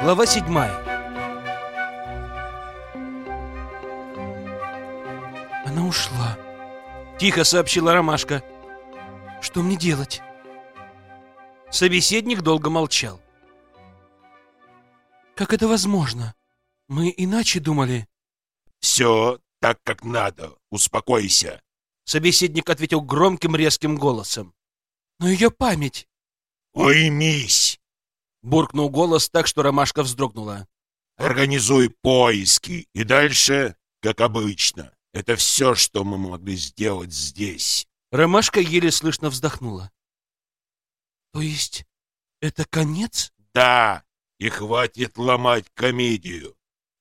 Глава седьмая. Она ушла. Тихо сообщила Ромашка. Что мне делать? Собеседник долго молчал. Как это возможно? Мы иначе думали. Все так, как надо. Успокойся. Собеседник ответил громким резким голосом. Но ее память... Уймись! Буркнул голос так, что ромашка вздрогнула. Организуй поиски. И дальше, как обычно. Это все, что мы могли сделать здесь. Ромашка еле слышно вздохнула. То есть это конец? Да, и хватит ломать комедию.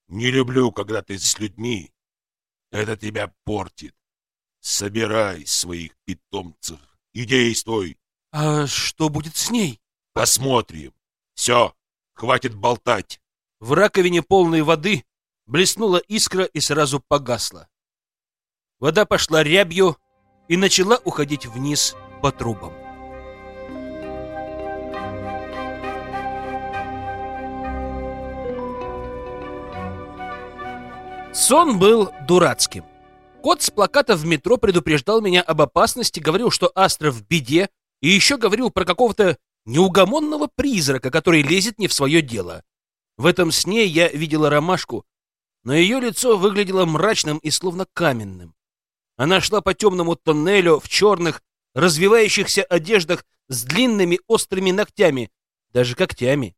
Не люблю, когда ты с людьми. Это тебя портит. Собирай своих питомцев и действуй. А что будет с ней? Посмотрим. Все, хватит болтать. В раковине полной воды блеснула искра и сразу погасла. Вода пошла рябью и начала уходить вниз по трубам. Сон был дурацким. Кот с плаката в метро предупреждал меня об опасности, говорил, что Астра в беде, и еще говорил про какого-то неугомонного призрака, который лезет не в свое дело. В этом сне я видела ромашку, но ее лицо выглядело мрачным и словно каменным. Она шла по темному тоннелю в черных, развивающихся одеждах с длинными острыми ногтями, даже когтями.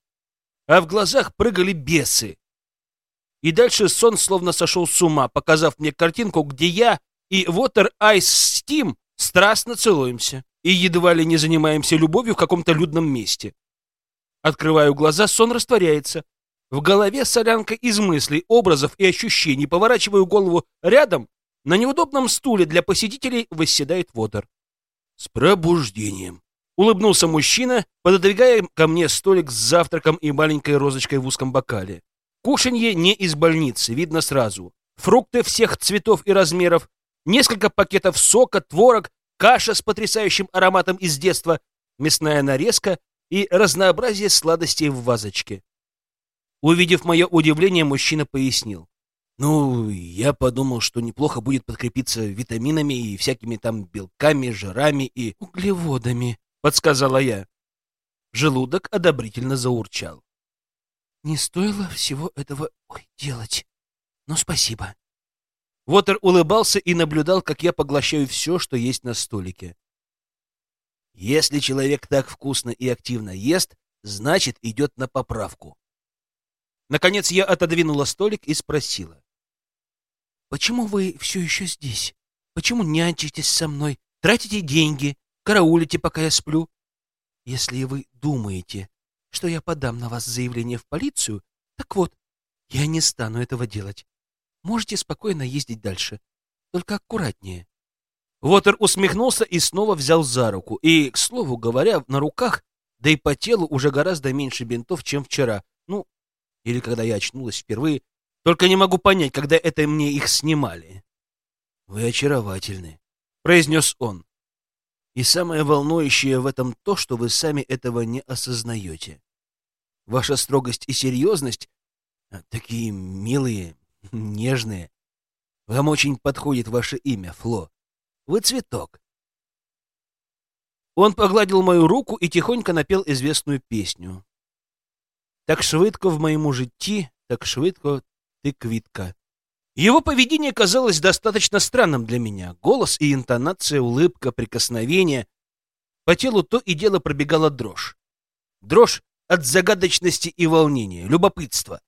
А в глазах прыгали бесы. И дальше сон словно сошел с ума, показав мне картинку, где я и Water Ice Steam страстно целуемся и едва ли не занимаемся любовью в каком-то людном месте. Открываю глаза, сон растворяется. В голове солянка из мыслей, образов и ощущений. Поворачиваю голову рядом. На неудобном стуле для посетителей восседает Водор. С пробуждением. Улыбнулся мужчина, пододвигая ко мне столик с завтраком и маленькой розочкой в узком бокале. Кушанье не из больницы, видно сразу. Фрукты всех цветов и размеров, несколько пакетов сока, творог, каша с потрясающим ароматом из детства, мясная нарезка и разнообразие сладостей в вазочке. Увидев мое удивление, мужчина пояснил. «Ну, я подумал, что неплохо будет подкрепиться витаминами и всякими там белками, жирами и углеводами», — подсказала я. Желудок одобрительно заурчал. Не стоило всего этого ой, делать. Но спасибо. Вотер улыбался и наблюдал, как я поглощаю все, что есть на столике. Если человек так вкусно и активно ест, значит, идет на поправку. Наконец я отодвинула столик и спросила. «Почему вы все еще здесь? Почему нянчитесь со мной, тратите деньги, караулите, пока я сплю? Если вы думаете, что я подам на вас заявление в полицию, так вот, я не стану этого делать. Можете спокойно ездить дальше, только аккуратнее. Вотер усмехнулся и снова взял за руку. И, к слову говоря, на руках, да и по телу уже гораздо меньше бинтов, чем вчера. Ну, или когда я очнулась впервые. Только не могу понять, когда это мне их снимали. «Вы очаровательны», — произнес он. И самое волнующее в этом то, что вы сами этого не осознаете. Ваша строгость и серьезность а, такие милые, нежные. Вам очень подходит ваше имя, Фло. Вы цветок. Он погладил мою руку и тихонько напел известную песню. Так швидко в моему житті, так швидко ты квитка. Его поведение казалось достаточно странным для меня. Голос и интонация, улыбка, прикосновение. По телу то и дело пробегала дрожь. Дрожь от загадочности и волнения, любопытства.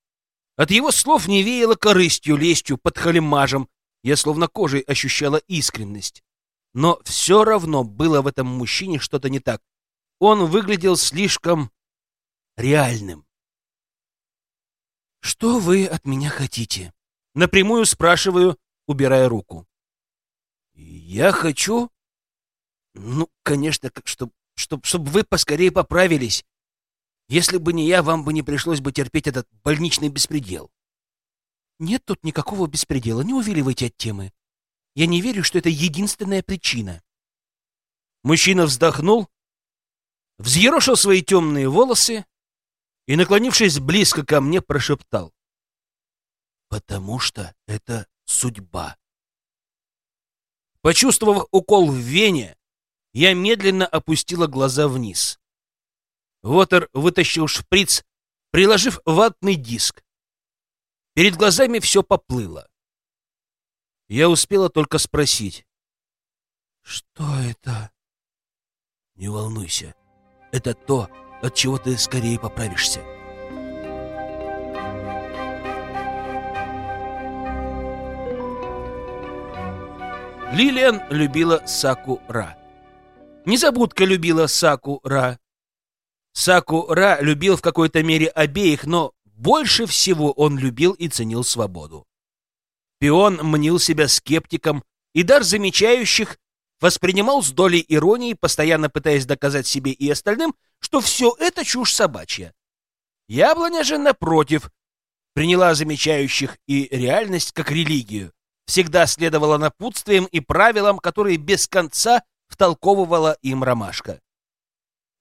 От его слов не веяло корыстью, лестью, подхалимажем. Я словно кожей ощущала искренность. Но все равно было в этом мужчине что-то не так. Он выглядел слишком реальным. «Что вы от меня хотите?» Напрямую спрашиваю, убирая руку. Я хочу... Ну, конечно, чтобы чтоб, чтоб вы поскорее поправились. Если бы не я, вам бы не пришлось бы терпеть этот больничный беспредел. Нет тут никакого беспредела, не увиливайте от темы. Я не верю, что это единственная причина. Мужчина вздохнул, взъерошил свои темные волосы и, наклонившись близко ко мне, прошептал. «Потому что это судьба». Почувствовав укол в вене, я медленно опустила глаза вниз. Вотер вытащил шприц, приложив ватный диск. Перед глазами все поплыло. Я успела только спросить. «Что это?» «Не волнуйся. Это то, от чего ты скорее поправишься». Лилиан любила Саку-Ра. Незабудка любила Саку-Ра. Саку-Ра любил в какой-то мере обеих, но больше всего он любил и ценил свободу. Пион мнил себя скептиком, и дар замечающих воспринимал с долей иронии, постоянно пытаясь доказать себе и остальным, что все это чушь собачья. Яблоня же, напротив, приняла замечающих и реальность как религию, всегда следовала напутствиям и правилам, которые без конца втолковывала им ромашка.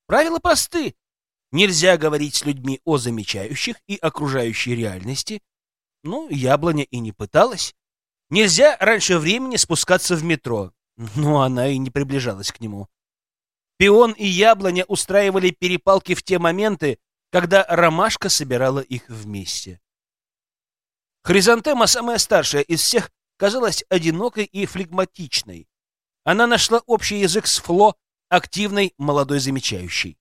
Правила просты. Нельзя говорить с людьми о замечающих и окружающей реальности. Ну, яблоня и не пыталась. Нельзя раньше времени спускаться в метро. Но она и не приближалась к нему. Пион и яблоня устраивали перепалки в те моменты, когда ромашка собирала их вместе. Хризантема, самая старшая из всех, казалась одинокой и флегматичной. Она нашла общий язык с Фло, активной, молодой замечающей.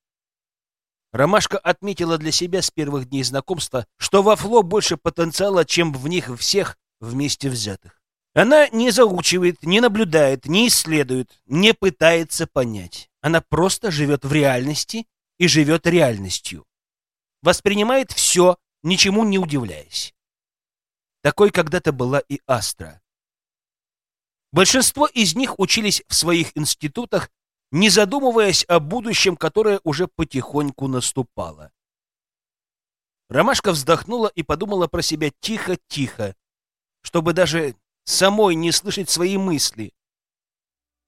Ромашка отметила для себя с первых дней знакомства, что во Фло больше потенциала, чем в них всех вместе взятых. Она не заучивает, не наблюдает, не исследует, не пытается понять. Она просто живет в реальности и живет реальностью. Воспринимает все, ничему не удивляясь. Такой когда-то была и Астра. Большинство из них учились в своих институтах, не задумываясь о будущем, которое уже потихоньку наступало. Ромашка вздохнула и подумала про себя тихо-тихо, чтобы даже самой не слышать свои мысли.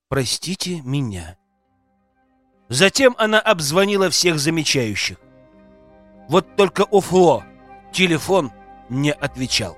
«Простите меня». Затем она обзвонила всех замечающих. Вот только Офло телефон не отвечал.